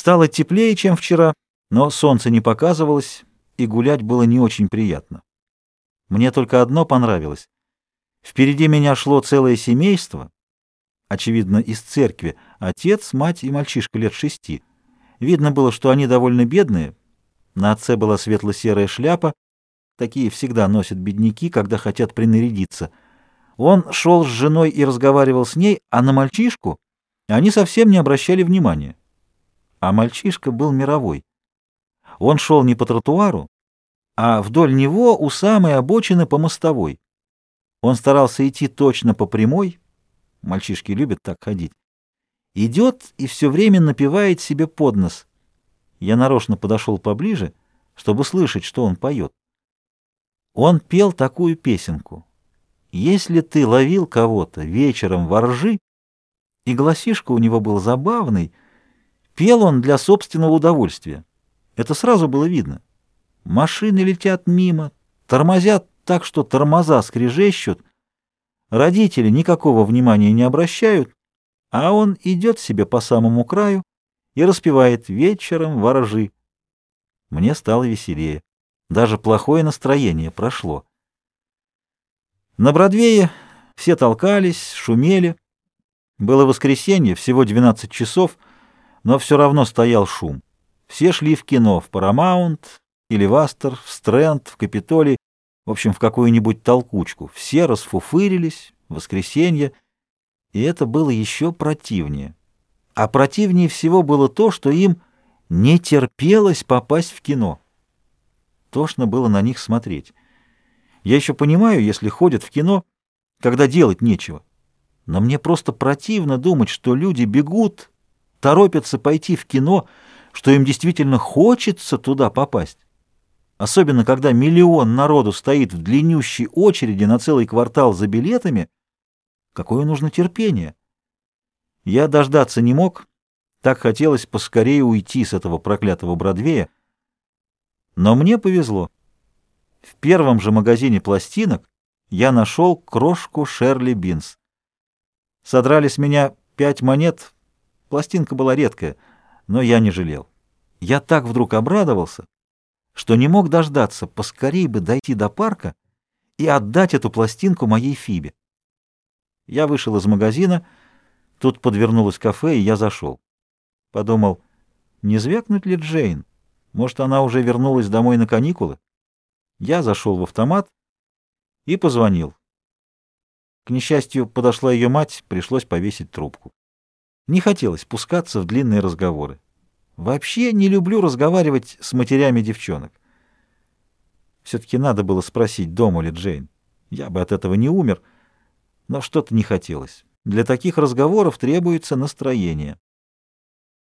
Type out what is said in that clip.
Стало теплее, чем вчера, но солнце не показывалось, и гулять было не очень приятно. Мне только одно понравилось. Впереди меня шло целое семейство, очевидно, из церкви, отец, мать и мальчишка лет шести. Видно было, что они довольно бедные. На отце была светло-серая шляпа, такие всегда носят бедняки, когда хотят принарядиться. Он шел с женой и разговаривал с ней, а на мальчишку они совсем не обращали внимания. А мальчишка был мировой. Он шел не по тротуару, а вдоль него у самой обочины по мостовой. Он старался идти точно по прямой, мальчишки любят так ходить, идет и все время напевает себе под нос. Я нарочно подошел поближе, чтобы слышать, что он поет. Он пел такую песенку. «Если ты ловил кого-то вечером во ржи», и голосишка у него был забавный, пел он для собственного удовольствия. Это сразу было видно. Машины летят мимо, тормозят так, что тормоза скрежещут. Родители никакого внимания не обращают, а он идет себе по самому краю и распевает вечером ворожи. Мне стало веселее. Даже плохое настроение прошло. На Бродвее все толкались, шумели. Было воскресенье, всего 12 часов, но все равно стоял шум. Все шли в кино, в Парамаунт, или в Астер, в Стрэнд, в Капитолий, в общем, в какую-нибудь толкучку. Все расфуфырились, воскресенье, и это было еще противнее. А противнее всего было то, что им не терпелось попасть в кино. Тошно было на них смотреть. Я еще понимаю, если ходят в кино, когда делать нечего. Но мне просто противно думать, что люди бегут, торопятся пойти в кино, что им действительно хочется туда попасть. Особенно, когда миллион народу стоит в длиннющей очереди на целый квартал за билетами, какое нужно терпение. Я дождаться не мог, так хотелось поскорее уйти с этого проклятого Бродвея, но мне повезло. В первом же магазине пластинок я нашел крошку Шерли Бинс. Содрали с меня пять монет, пластинка была редкая, но я не жалел. Я так вдруг обрадовался, что не мог дождаться, поскорей бы дойти до парка и отдать эту пластинку моей Фибе. Я вышел из магазина, тут подвернулось кафе, и я зашел. Подумал, не звякнуть ли Джейн? Может, она уже вернулась домой на каникулы? Я зашел в автомат и позвонил. К несчастью, подошла ее мать, пришлось повесить трубку. Не хотелось пускаться в длинные разговоры. Вообще не люблю разговаривать с матерями девчонок. Все-таки надо было спросить, дома ли Джейн. Я бы от этого не умер, но что-то не хотелось. Для таких разговоров требуется настроение.